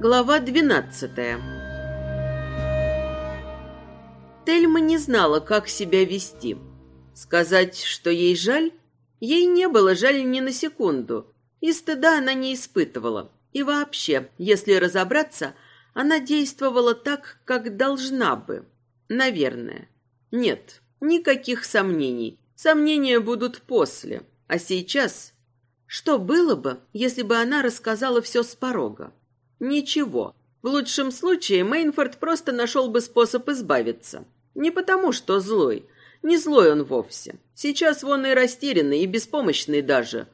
Глава двенадцатая Тельма не знала, как себя вести. Сказать, что ей жаль? Ей не было жаль ни на секунду, и стыда она не испытывала. И вообще, если разобраться, она действовала так, как должна бы. Наверное. Нет, никаких сомнений. Сомнения будут после. А сейчас... Что было бы, если бы она рассказала все с порога? Ничего. В лучшем случае Мейнфорд просто нашел бы способ избавиться. Не потому, что злой. Не злой он вовсе. Сейчас вон и растерянный, и беспомощный даже.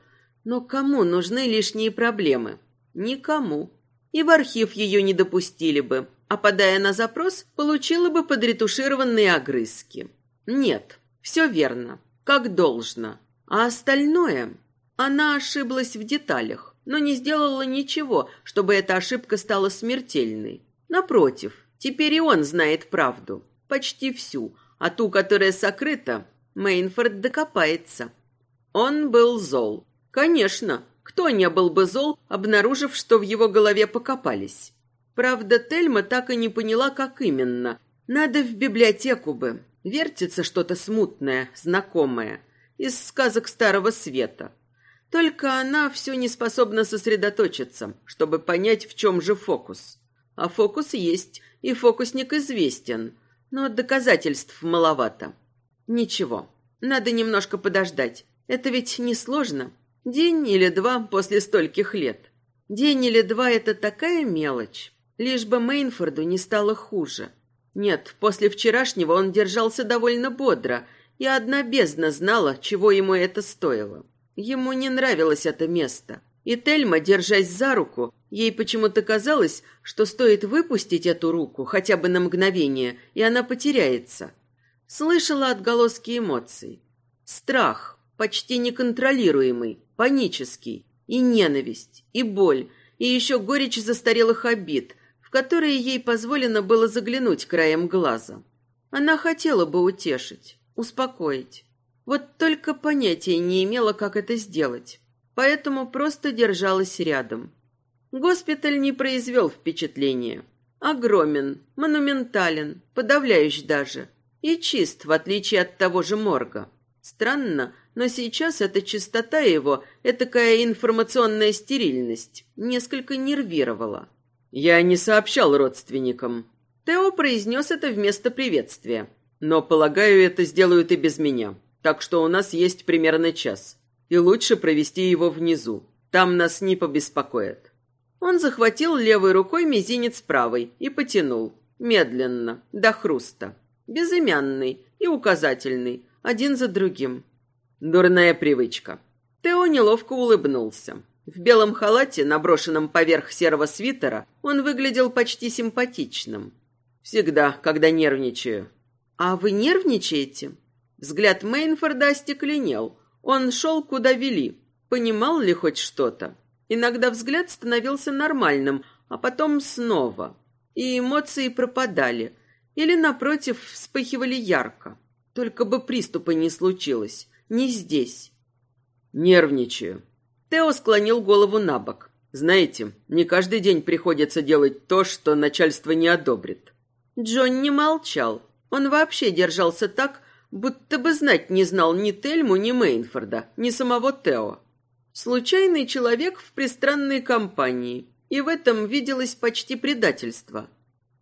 Но кому нужны лишние проблемы? Никому. И в архив ее не допустили бы, а подая на запрос, получила бы подретушированные огрызки. Нет, все верно, как должно. А остальное... Она ошиблась в деталях, но не сделала ничего, чтобы эта ошибка стала смертельной. Напротив, теперь и он знает правду. Почти всю. А ту, которая сокрыта, Мейнфорд докопается. Он был зол. Конечно, кто не был бы зол, обнаружив, что в его голове покопались? Правда, Тельма так и не поняла, как именно. Надо в библиотеку бы. Вертится что-то смутное, знакомое. Из сказок Старого Света. Только она все не способна сосредоточиться, чтобы понять, в чем же фокус. А фокус есть, и фокусник известен, но доказательств маловато. Ничего, надо немножко подождать. Это ведь несложно. День или два после стольких лет. День или два — это такая мелочь. Лишь бы Мейнфорду не стало хуже. Нет, после вчерашнего он держался довольно бодро, и одна бездна знала, чего ему это стоило. Ему не нравилось это место. И Тельма, держась за руку, ей почему-то казалось, что стоит выпустить эту руку хотя бы на мгновение, и она потеряется. Слышала отголоски эмоций. Страх, почти неконтролируемый, панический, и ненависть, и боль, и еще горечь застарелых обид, которые ей позволено было заглянуть краем глаза. Она хотела бы утешить, успокоить. Вот только понятия не имела, как это сделать. Поэтому просто держалась рядом. Госпиталь не произвел впечатления. Огромен, монументален, подавляющий даже – и чист, в отличие от того же морга. Странно, но сейчас эта чистота его, этакая информационная стерильность, несколько нервировала. «Я не сообщал родственникам». Тео произнес это вместо приветствия. «Но, полагаю, это сделают и без меня. Так что у нас есть примерно час. И лучше провести его внизу. Там нас не побеспокоят». Он захватил левой рукой мизинец правой и потянул. Медленно, до хруста. Безымянный и указательный, один за другим. Дурная привычка. Тео неловко улыбнулся. В белом халате, наброшенном поверх серого свитера, он выглядел почти симпатичным. Всегда, когда нервничаю. А вы нервничаете? Взгляд Мейнфорда остекленел. Он шел, куда вели. Понимал ли хоть что-то? Иногда взгляд становился нормальным, а потом снова. И эмоции пропадали, или, напротив, вспыхивали ярко. Только бы приступа не случилось. Не здесь. Нервничаю. Тео склонил голову на бок. Знаете, не каждый день приходится делать то, что начальство не одобрит. Джон не молчал. Он вообще держался так, будто бы знать не знал ни Тельму, ни Мейнфорда, ни самого Тео. Случайный человек в пристранной компании, и в этом виделось почти предательство.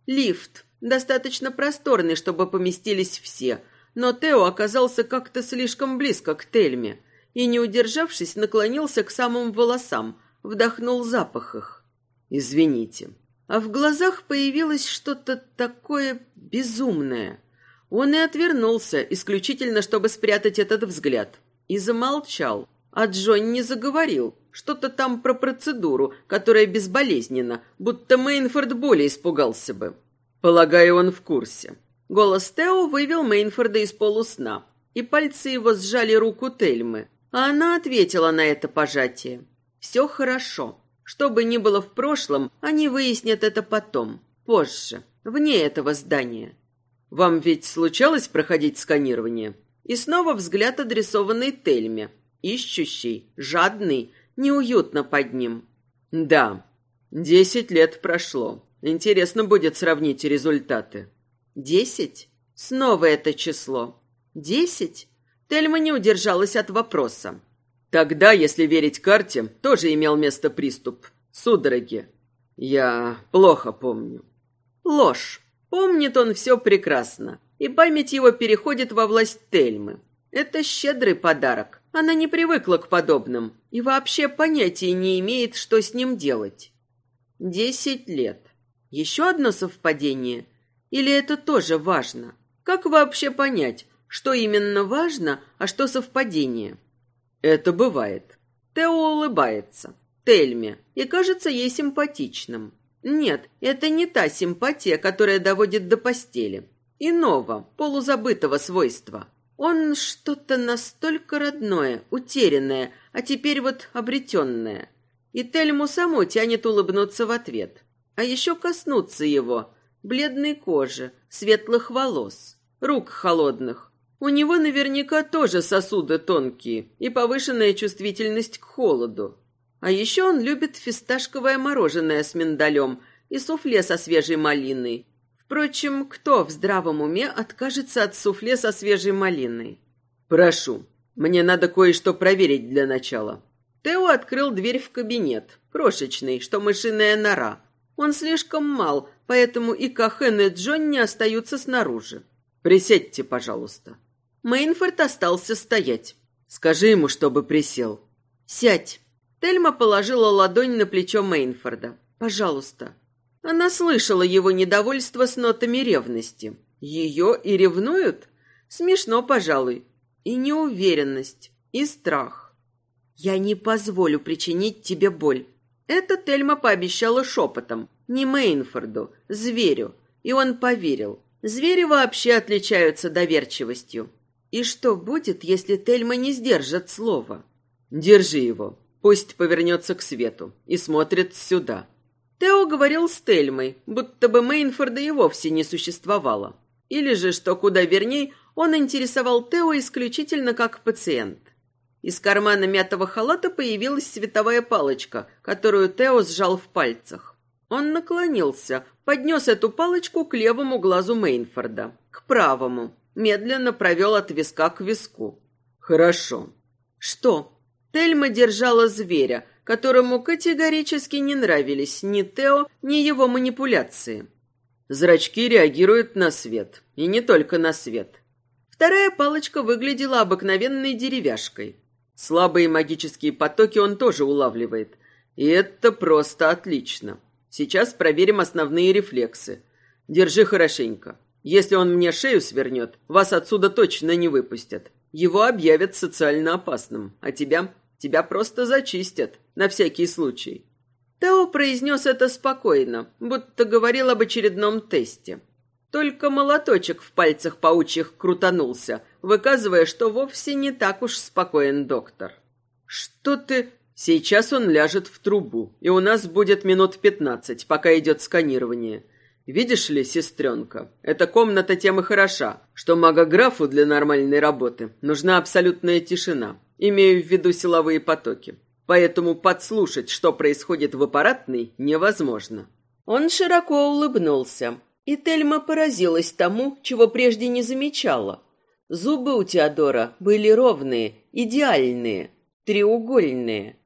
Лифт, достаточно просторный, чтобы поместились все, но Тео оказался как-то слишком близко к Тельме и, не удержавшись, наклонился к самым волосам, вдохнул запах их. «Извините». А в глазах появилось что-то такое безумное. Он и отвернулся, исключительно чтобы спрятать этот взгляд, и замолчал. А Джонни заговорил, что-то там про процедуру, которая безболезненна, будто Мейнфорд более испугался бы. Полагаю, он в курсе. Голос Тео вывел Мейнфорда из полусна, и пальцы его сжали руку Тельмы, а она ответила на это пожатие. «Все хорошо. Что бы ни было в прошлом, они выяснят это потом, позже, вне этого здания. Вам ведь случалось проходить сканирование? И снова взгляд адресованный Тельме. Ищущий, жадный, неуютно под ним. Да, десять лет прошло. Интересно будет сравнить результаты. Десять? Снова это число. Десять? Тельма не удержалась от вопроса. Тогда, если верить карте, тоже имел место приступ. Судороги. Я плохо помню. Ложь. Помнит он все прекрасно, и память его переходит во власть Тельмы. Это щедрый подарок. Она не привыкла к подобным и вообще понятия не имеет, что с ним делать. Десять лет. Еще одно совпадение? Или это тоже важно? Как вообще понять, что именно важно, а что совпадение? Это бывает. Тео улыбается. Тельме. И кажется ей симпатичным. Нет, это не та симпатия, которая доводит до постели. Иного, полузабытого свойства. Он что-то настолько родное, утерянное, а теперь вот обретенное. И Тельму саму тянет улыбнуться в ответ. А еще коснуться его, бледной кожи, светлых волос, рук холодных. У него наверняка тоже сосуды тонкие и повышенная чувствительность к холоду. А еще он любит фисташковое мороженое с миндалем и суфле со свежей малиной. Впрочем, кто в здравом уме откажется от суфле со свежей малиной? «Прошу, мне надо кое-что проверить для начала». Тео открыл дверь в кабинет, крошечный, что мышиная нора. Он слишком мал, поэтому и Кахен, и Джонни остаются снаружи. «Присядьте, пожалуйста». Мейнфорд остался стоять. «Скажи ему, чтобы присел». «Сядь». Тельма положила ладонь на плечо Мейнфорда. «Пожалуйста». Она слышала его недовольство с нотами ревности. Ее и ревнуют? Смешно, пожалуй. И неуверенность, и страх. «Я не позволю причинить тебе боль». Это Тельма пообещала шепотом. Не Мейнфорду, зверю. И он поверил. Звери вообще отличаются доверчивостью. И что будет, если Тельма не сдержит слова? «Держи его», Пусть повернется к свету и смотрит сюда. Тео говорил с Тельмой, будто бы Мейнфорда и вовсе не существовало. Или же, что куда верней, он интересовал Тео исключительно как пациент. Из кармана мятого халата появилась световая палочка, которую Тео сжал в пальцах. Он наклонился, поднес эту палочку к левому глазу Мейнфорда, к правому, медленно провел от виска к виску. «Хорошо». «Что?» Тельма держала зверя, которому категорически не нравились ни Тео, ни его манипуляции. Зрачки реагируют на свет, и не только на свет. Вторая палочка выглядела обыкновенной деревяшкой. Слабые магические потоки он тоже улавливает, и это просто отлично. Сейчас проверим основные рефлексы. Держи хорошенько. Если он мне шею свернет, вас отсюда точно не выпустят. Его объявят социально опасным, а тебя Тебя просто зачистят, на всякий случай». Тео произнес это спокойно, будто говорил об очередном тесте. Только молоточек в пальцах паучьих крутанулся, выказывая, что вовсе не так уж спокоен доктор. «Что ты...» «Сейчас он ляжет в трубу, и у нас будет минут пятнадцать, пока идет сканирование. Видишь ли, сестренка, эта комната тем и хороша, что магографу для нормальной работы нужна абсолютная тишина. Имею в виду силовые потоки. Поэтому подслушать, что происходит в аппаратной, невозможно. Он широко улыбнулся, и Тельма поразилась тому, чего прежде не замечала. Зубы у Теодора были ровные, идеальные, треугольные.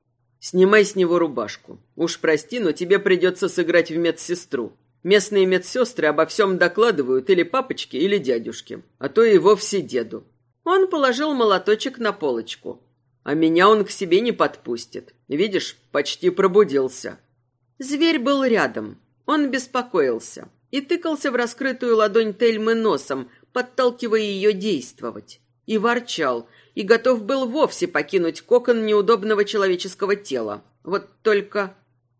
Снимай с него рубашку. Уж прости, но тебе придется сыграть в медсестру. Местные медсестры обо всем докладывают или папочке, или дядюшке, а то и вовсе деду. Он положил молоточек на полочку. А меня он к себе не подпустит. Видишь, почти пробудился. Зверь был рядом. Он беспокоился и тыкался в раскрытую ладонь Тельмы носом, подталкивая ее действовать. И ворчал, и готов был вовсе покинуть кокон неудобного человеческого тела. Вот только...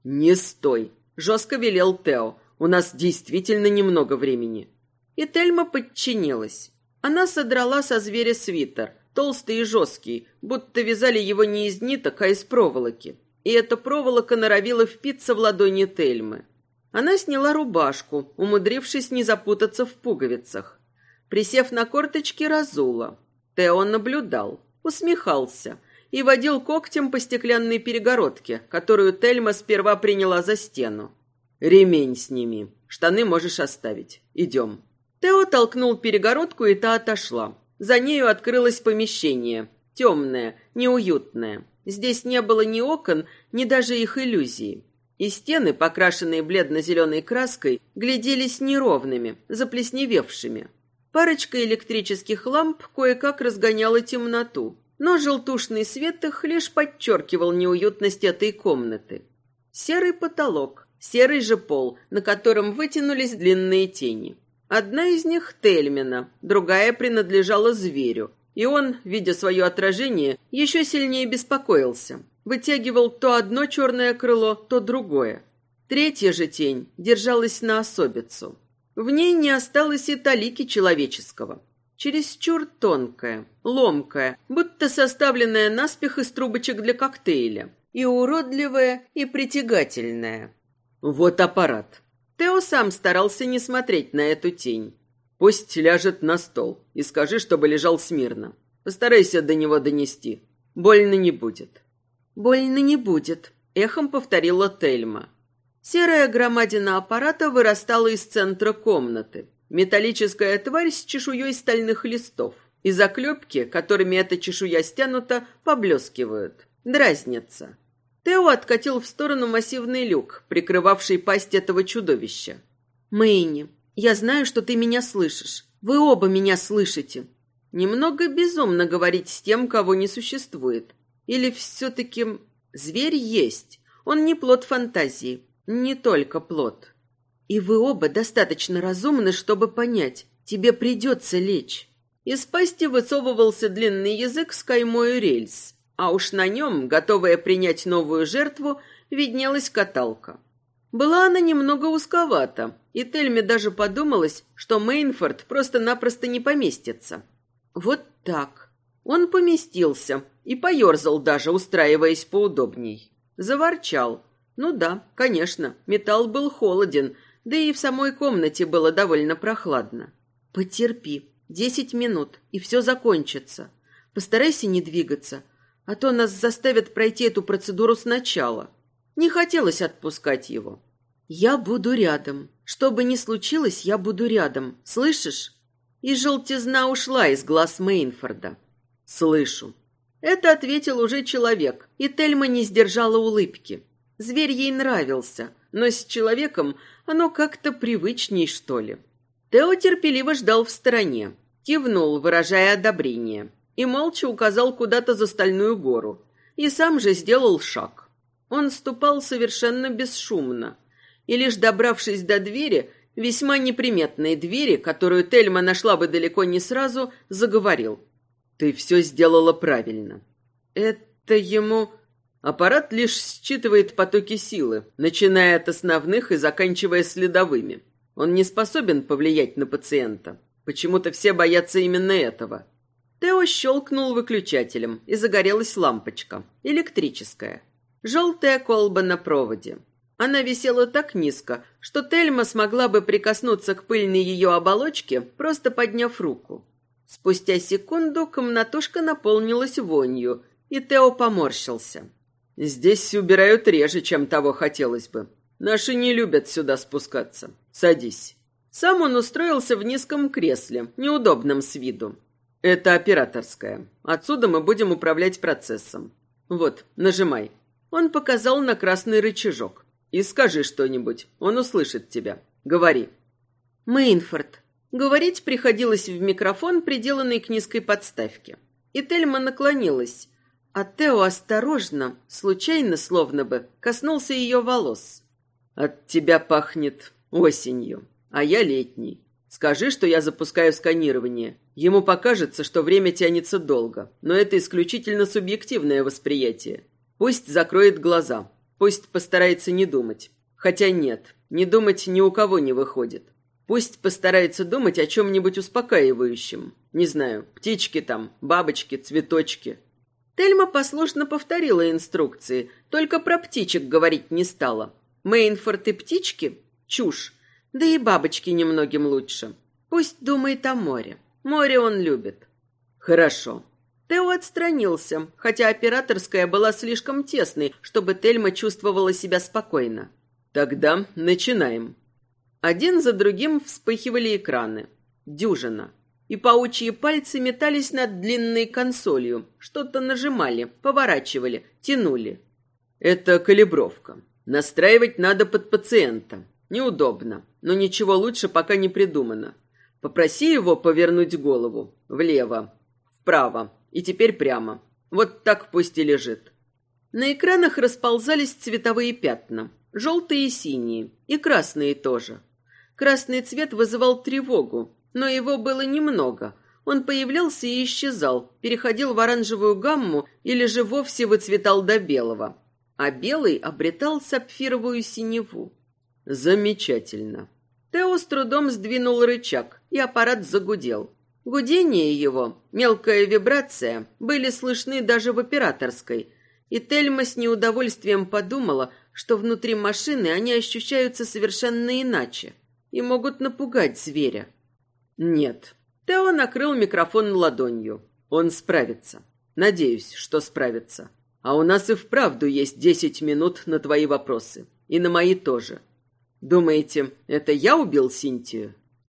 «Не стой!» — жестко велел Тео. «У нас действительно немного времени». И Тельма подчинилась. Она содрала со зверя свитер, толстый и жесткий, будто вязали его не из ниток, а из проволоки. И эта проволока норовила впиться в ладони Тельмы. Она сняла рубашку, умудрившись не запутаться в пуговицах. Присев на корточки, разула. Тео наблюдал, усмехался и водил когтем по стеклянной перегородке, которую Тельма сперва приняла за стену. «Ремень сними. Штаны можешь оставить. Идем». Тео толкнул перегородку, и та отошла. За нею открылось помещение. Темное, неуютное. Здесь не было ни окон, ни даже их иллюзии. И стены, покрашенные бледно-зеленой краской, гляделись неровными, заплесневевшими. Парочка электрических ламп кое-как разгоняла темноту, но желтушный свет их лишь подчеркивал неуютность этой комнаты. Серый потолок, серый же пол, на котором вытянулись длинные тени. Одна из них Тельмина, другая принадлежала зверю, и он, видя свое отражение, еще сильнее беспокоился. Вытягивал то одно черное крыло, то другое. Третья же тень держалась на особицу. В ней не осталось и талики человеческого. Чересчур тонкая, ломкая, будто составленная наспех из трубочек для коктейля. И уродливая, и притягательная. Вот аппарат. Тео сам старался не смотреть на эту тень. Пусть ляжет на стол и скажи, чтобы лежал смирно. Постарайся до него донести. Больно не будет. Больно не будет, эхом повторила Тельма. Серая громадина аппарата вырастала из центра комнаты. Металлическая тварь с чешуей стальных листов. И заклепки, которыми эта чешуя стянута, поблескивают. Дразнятся. Тео откатил в сторону массивный люк, прикрывавший пасть этого чудовища. «Мэйни, я знаю, что ты меня слышишь. Вы оба меня слышите». Немного безумно говорить с тем, кого не существует. Или все-таки зверь есть. Он не плод фантазии. Не только плод. И вы оба достаточно разумны, чтобы понять, тебе придется лечь. Из пасти высовывался длинный язык с каймой рельс, а уж на нем, готовая принять новую жертву, виднелась каталка. Была она немного узковата, и Тельме даже подумалось, что Мейнфорд просто-напросто не поместится. Вот так. Он поместился и поерзал даже, устраиваясь поудобней. Заворчал, ну да, конечно, металл был холоден, да и в самой комнате было довольно прохладно. Потерпи, десять минут, и все закончится. Постарайся не двигаться, а то нас заставят пройти эту процедуру сначала. Не хотелось отпускать его. Я буду рядом. Что бы ни случилось, я буду рядом. Слышишь? И желтизна ушла из глаз Мейнфорда. Слышу. Это ответил уже человек, и Тельма не сдержала улыбки. Зверь ей нравился, но с человеком оно как-то привычней, что ли. Тео терпеливо ждал в стороне, кивнул, выражая одобрение, и молча указал куда-то за стальную гору, и сам же сделал шаг. Он ступал совершенно бесшумно, и лишь добравшись до двери, весьма неприметной двери, которую Тельма нашла бы далеко не сразу, заговорил. «Ты все сделала правильно». «Это ему...» Аппарат лишь считывает потоки силы, начиная от основных и заканчивая следовыми. Он не способен повлиять на пациента. Почему-то все боятся именно этого. Тео щелкнул выключателем, и загорелась лампочка. Электрическая. Желтая колба на проводе. Она висела так низко, что Тельма смогла бы прикоснуться к пыльной ее оболочке, просто подняв руку. Спустя секунду комнатушка наполнилась вонью, и Тео поморщился. Здесь убирают реже, чем того хотелось бы. Наши не любят сюда спускаться. Садись. Сам он устроился в низком кресле, неудобном с виду. Это операторская. Отсюда мы будем управлять процессом. Вот, нажимай. Он показал на красный рычажок. И скажи что-нибудь. Он услышит тебя. Говори. Мейнфорд. Говорить приходилось в микрофон, приделанный к низкой подставке. И Тельма наклонилась, а Тео осторожно, случайно словно бы, коснулся ее волос. «От тебя пахнет осенью, а я летний. Скажи, что я запускаю сканирование. Ему покажется, что время тянется долго, но это исключительно субъективное восприятие. Пусть закроет глаза, пусть постарается не думать. Хотя нет, не думать ни у кого не выходит. Пусть постарается думать о чем-нибудь успокаивающем. Не знаю, птички там, бабочки, цветочки. Тельма послушно повторила инструкции, только про птичек говорить не стала. Мейнфорд и птички — чушь, да и бабочки немногим лучше. Пусть думает о море. Море он любит. Хорошо. Тео отстранился, хотя операторская была слишком тесной, чтобы Тельма чувствовала себя спокойно. Тогда начинаем. Один за другим вспыхивали экраны. Дюжина. И паучьи пальцы метались над длинной консолью, что-то нажимали, поворачивали, тянули. Это калибровка. Настраивать надо под пациента. Неудобно, но ничего лучше пока не придумано. Попроси его повернуть голову. Влево, вправо и теперь прямо. Вот так пусть и лежит. На экранах расползались цветовые пятна. Желтые и синие. И красные тоже. Красный цвет вызывал тревогу, но его было немного. Он появлялся и исчезал, переходил в оранжевую гамму или же вовсе выцветал до белого. А белый обретал сапфировую синеву. Замечательно. Тео с трудом сдвинул рычаг, и аппарат загудел. Гудение его, мелкая вибрация, были слышны даже в операторской, и Тельма с неудовольствием подумала, что внутри машины они ощущаются совершенно иначе и могут напугать зверя. Нет. Тео накрыл микрофон ладонью. Он справится. Надеюсь, что справится. А у нас и вправду есть десять минут на твои вопросы. И на мои тоже. Думаете, это я убил Синтию?